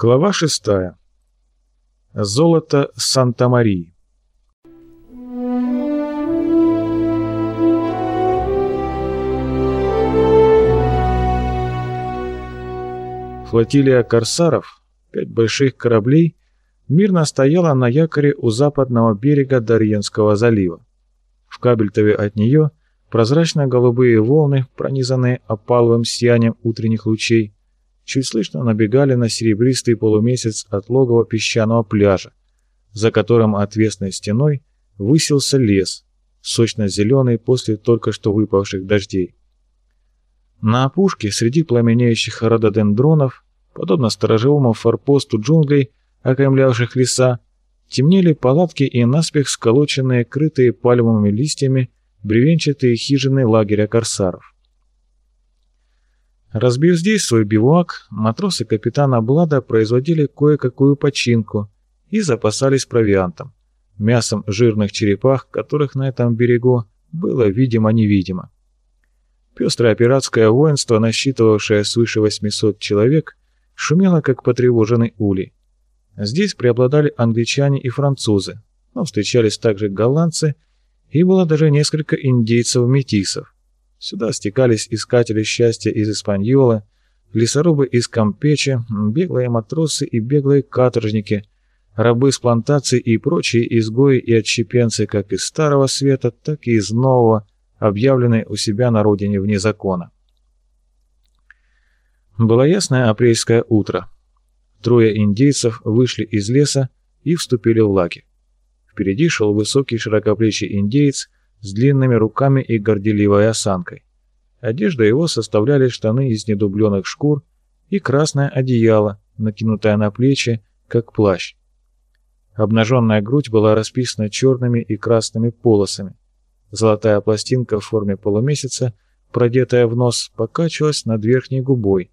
Глава шестая. Золото Санта-Марии. Флотилия корсаров, пять больших кораблей, мирно стояла на якоре у западного берега Дарьенского залива. В кабельтове от нее прозрачно-голубые волны, пронизанные опаловым сиянием утренних лучей, чуть слышно набегали на серебристый полумесяц от логова песчаного пляжа, за которым отвесной стеной высился лес, сочно-зеленый после только что выпавших дождей. На опушке, среди пламенеющих рододендронов, подобно сторожевому форпосту джунглей, окаймлявших леса, темнели палатки и наспех сколоченные, крытые пальмовыми листьями, бревенчатые хижины лагеря корсаров. Разбив здесь свой бивуак, матросы капитана Блада производили кое-какую починку и запасались провиантом, мясом жирных черепах, которых на этом берегу было видимо-невидимо. Пестрое пиратское воинство, насчитывавшее свыше 800 человек, шумело, как потревоженный улей. Здесь преобладали англичане и французы, но встречались также голландцы, и было даже несколько индейцев-метисов. Сюда стекались искатели счастья из Испаньола, лесорубы из Кампечи, беглые матросы и беглые каторжники, рабы с плантаций и прочие изгои и отщепенцы как из Старого Света, так и из Нового, объявленные у себя на родине вне закона. Было ясное апрельское утро. Трое индейцев вышли из леса и вступили в лагерь. Впереди шел высокий широкоплечий индеец с длинными руками и горделивой осанкой. Одежда его составляли штаны из недубленных шкур и красное одеяло, накинутое на плечи, как плащ. Обнаженная грудь была расписана черными и красными полосами. Золотая пластинка в форме полумесяца, продетая в нос, покачивалась над верхней губой.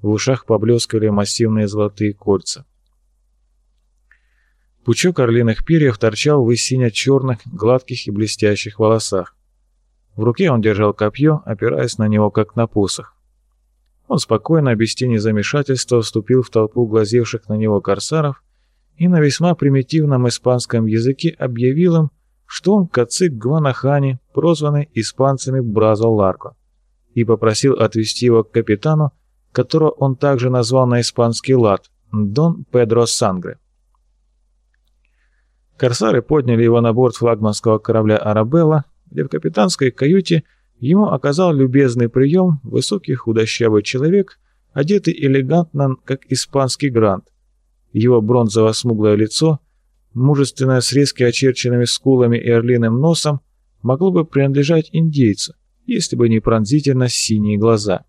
В ушах поблескивали массивные золотые кольца. Пучок орлиных перьев торчал в сине-черных, гладких и блестящих волосах. В руке он держал копье, опираясь на него, как на посох. Он спокойно, без тени замешательства, вступил в толпу глазевших на него корсаров и на весьма примитивном испанском языке объявил им, что он кацик Гванахани, прозванный испанцами Бразо Ларко, и попросил отвезти его к капитану, которого он также назвал на испанский лад, Дон Педро Сангре. Корсары подняли его на борт флагманского корабля «Арабелла», где в капитанской каюте ему оказал любезный прием высокий худощавый человек, одетый элегантно, как испанский грант. Его бронзово-смуглое лицо, мужественное с резко очерченными скулами и орлиным носом, могло бы принадлежать индейцу, если бы не пронзительно синие глаза.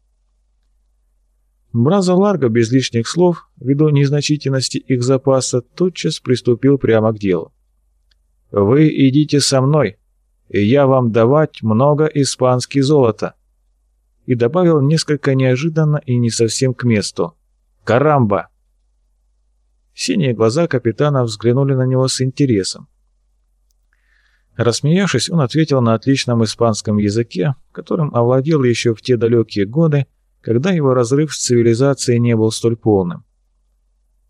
Браза Ларго без лишних слов, ввиду незначительности их запаса, тотчас приступил прямо к делу. Вы идите со мной, и я вам давать много испанский золота. И добавил несколько неожиданно и не совсем к месту. Карамба! Синие глаза капитана взглянули на него с интересом. Рассмеявшись, он ответил на отличном испанском языке, которым овладел еще в те далекие годы, когда его разрыв с цивилизацией не был столь полным.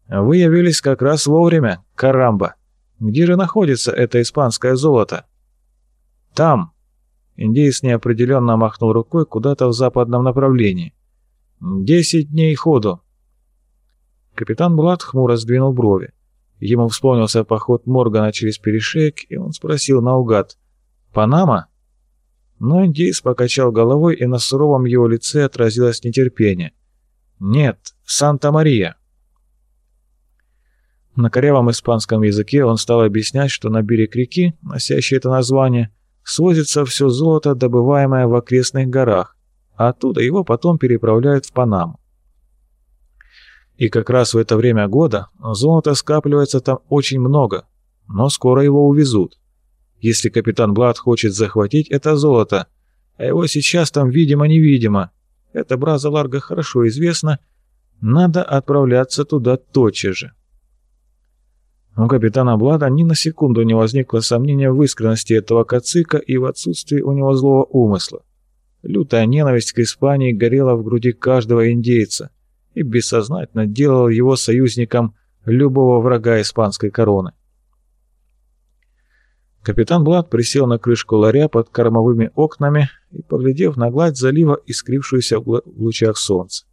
«Вы явились как раз вовремя, Карамба!» Где же находится это испанское золото? Там. Индеец неопределенно махнул рукой куда-то в западном направлении. Десять дней ходу. Капитан Блад хмуро сдвинул брови. Ему вспомнился поход Моргана через перешеек, и он спросил наугад. «Панама?» Но индейец покачал головой, и на суровом его лице отразилось нетерпение. «Нет, Санта-Мария». На корявом испанском языке он стал объяснять, что на берег реки, носящей это название, свозится все золото, добываемое в окрестных горах, а оттуда его потом переправляют в Панаму. И как раз в это время года золота скапливается там очень много, но скоро его увезут. Если капитан Блад хочет захватить это золото, а его сейчас там видимо-невидимо, это Браза Ларго хорошо известно, надо отправляться туда тотчас же. У капитана Блада ни на секунду не возникло сомнения в искренности этого кацика и в отсутствии у него злого умысла. Лютая ненависть к Испании горела в груди каждого индейца, и бессознательно делал его союзником любого врага испанской короны. Капитан Блад присел на крышку ларя под кормовыми окнами и, поглядев на гладь залива, искрившуюся в лучах солнца.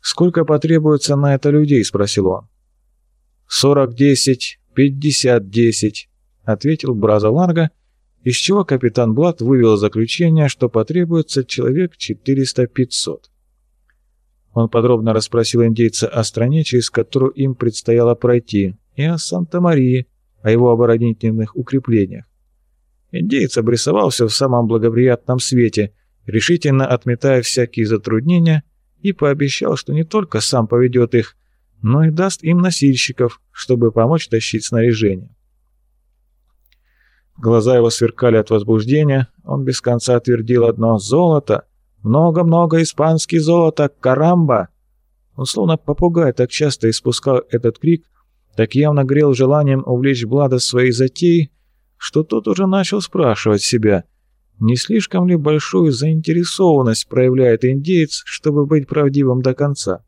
«Сколько потребуется на это людей?» — спросил он. «Сорок десять, пятьдесят десять», — ответил Браза Ларго, из чего капитан Блад вывел заключение, что потребуется человек 400-500. Он подробно расспросил индейца о стране, через которую им предстояло пройти, и о Санта-Марии, о его оборонительных укреплениях. Индеец обрисовался в самом благоприятном свете, решительно отметая всякие затруднения, и пообещал, что не только сам поведет их, но и даст им носильщиков, чтобы помочь тащить снаряжение. Глаза его сверкали от возбуждения, он без конца твердил одно «Золото! Много-много испанский золота! Карамба!» Он словно попугай так часто испускал этот крик, так явно грел желанием увлечь Блада своей затеей, что тот уже начал спрашивать себя, не слишком ли большую заинтересованность проявляет индеец, чтобы быть правдивым до конца.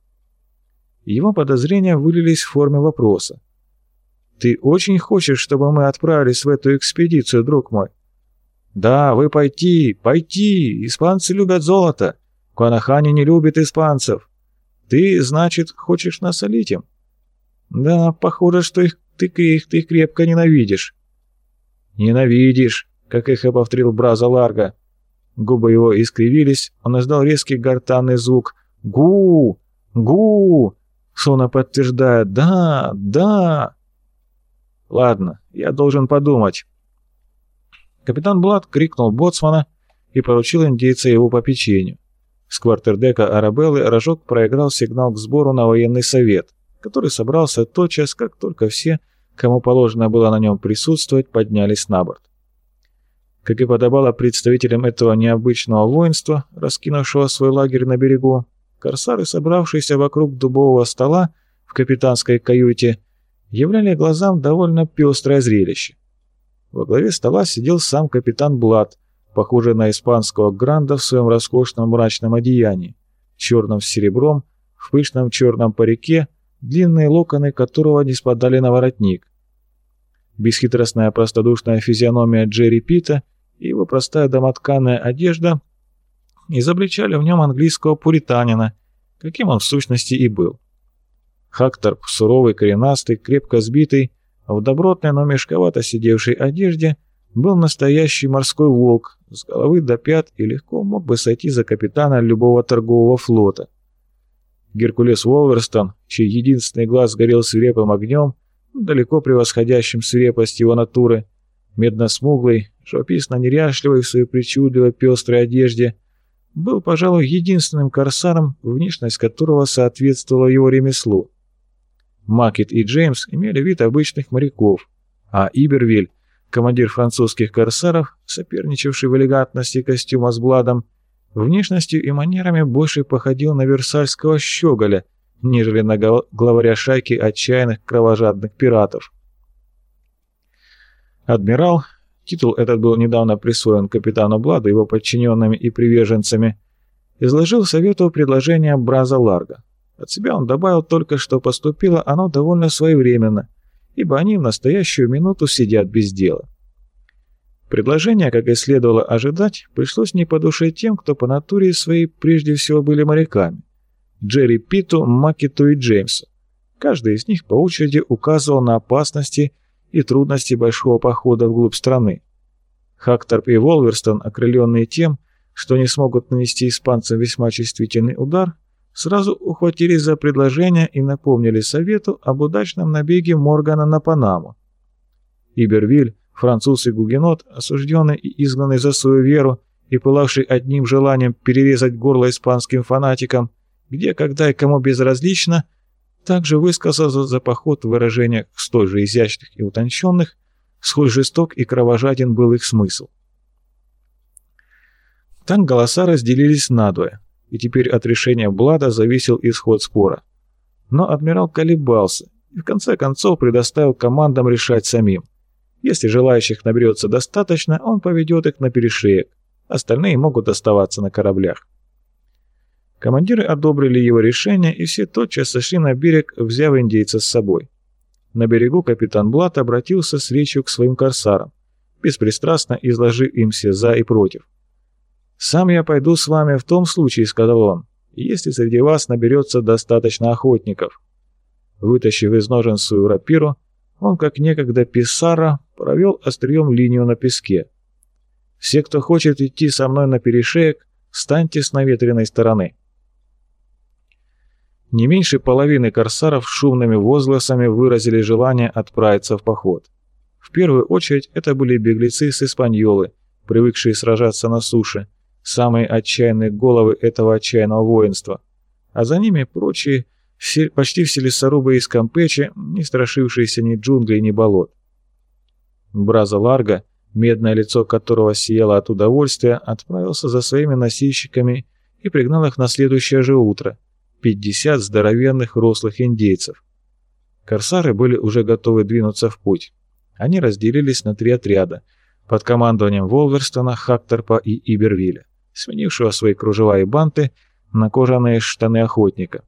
Его подозрения вылились в форме вопроса. «Ты очень хочешь, чтобы мы отправились в эту экспедицию, друг мой?» «Да, вы пойти, пойти! Испанцы любят золото! Куанахани не любит испанцев! Ты, значит, хочешь насолить им?» «Да, похоже, что их, ты, их, ты крепко ненавидишь». «Ненавидишь», как и повторил Браза Ларго. Губы его искривились, он издал резкий гортанный звук «Гу! Гу!» Сона подтверждает «Да! Да!» «Ладно, я должен подумать». Капитан Блад крикнул боцмана и поручил индейца его попечению. С квартердека Арабеллы Рожок проиграл сигнал к сбору на военный совет который собрался тотчас, как только все, кому положено было на нем присутствовать, поднялись на борт. Как и подобало представителям этого необычного воинства, раскинувшего свой лагерь на берегу, корсары, собравшиеся вокруг дубового стола в капитанской каюте, являли глазам довольно пестрое зрелище. Во главе стола сидел сам капитан Блад, похожий на испанского гранда в своем роскошном мрачном одеянии, черном с серебром, в пышном черном парике, длинные локоны которого не спадали на воротник. Бесхитростная простодушная физиономия Джерри Питта и его простая домотканная одежда изобличали в нем английского пуританина, каким он в сущности и был. Хакторп, суровый, коренастый, крепко сбитый, в добротной, но мешковато сидевшей одежде, был настоящий морской волк, с головы до пят и легко мог бы сойти за капитана любого торгового флота. Геркулес Уолверстон, чей единственный глаз горел свирепым огнем, далеко превосходящим свирепость его натуры, медно-смуглый, живописно неряшливый в своей причудливой пестрой одежде, был, пожалуй, единственным корсаром, внешность которого соответствовала его ремеслу. Макет и Джеймс имели вид обычных моряков, а Ибервиль, командир французских корсаров, соперничавший в элегантности костюма с Бладом, Внешностью и манерами больше походил на версальского щеголя, нежели на главаря шайки отчаянных кровожадных пиратов. Адмирал, титул этот был недавно присвоен капитану Бладу, его подчиненными и приверженцами, изложил совету предложение Браза Ларга. От себя он добавил только, что поступило оно довольно своевременно, ибо они в настоящую минуту сидят без дела. Предложение, как и следовало ожидать, пришлось не по душе тем, кто по натуре своей прежде всего были моряками. Джерри Питу, Макету и Джеймсу. Каждый из них по очереди указывал на опасности и трудности большого похода вглубь страны. Хакторп и Волверстон, окрыленные тем, что не смогут нанести испанцам весьма чувствительный удар, сразу ухватились за предложение и напомнили совету об удачном набеге Моргана на Панаму. Ибервиль француз и гугенот, осужденный и изгнанный за свою веру и пылавший одним желанием перерезать горло испанским фанатикам, где, когда и кому безразлично, также высказался за поход в выражениях столь же изящных и утонченных, сколь жесток и кровожаден был их смысл. Так голоса разделились надвое, и теперь от решения Блада зависел исход спора. Но адмирал колебался и в конце концов предоставил командам решать самим. Если желающих наберется достаточно, он поведет их на перешеек. Остальные могут оставаться на кораблях. Командиры одобрили его решение, и все тотчас сошли на берег, взяв индейца с собой. На берегу капитан Блат обратился с речью к своим корсарам, беспристрастно изложив им все «за» и «против». «Сам я пойду с вами в том случае», — сказал он, — «если среди вас наберется достаточно охотников». Вытащив из ножен свою рапиру, он, как некогда Писара, провел острием линию на песке. «Все, кто хочет идти со мной на перешеек, встаньте с наветренной стороны». Не меньше половины корсаров шумными возгласами выразили желание отправиться в поход. В первую очередь это были беглецы с Испаньолы, привыкшие сражаться на суше, самые отчаянные головы этого отчаянного воинства, а за ними прочие, почти все лесорубы из Кампечи, не страшившиеся ни джунглей, ни болот. Браза Ларго, медное лицо которого сияло от удовольствия, отправился за своими носильщиками и пригнал их на следующее же утро – 50 здоровенных рослых индейцев. Корсары были уже готовы двинуться в путь. Они разделились на три отряда под командованием Волверстона, Хакторпа и Ибервилля, сменившего свои кружева и банты на кожаные штаны охотника.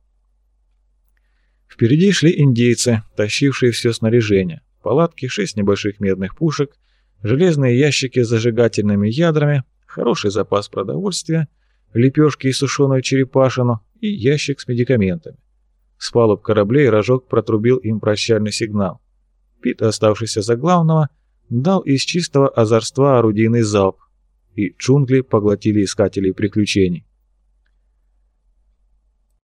Впереди шли индейцы, тащившие все снаряжение, палатки, шесть небольших медных пушек, железные ящики с зажигательными ядрами, хороший запас продовольствия, лепешки и сушеную черепашину, и ящик с медикаментами. С палуб кораблей рожок протрубил им прощальный сигнал. Пит, оставшийся за главного, дал из чистого озорства орудийный залп, и джунгли поглотили искателей приключений.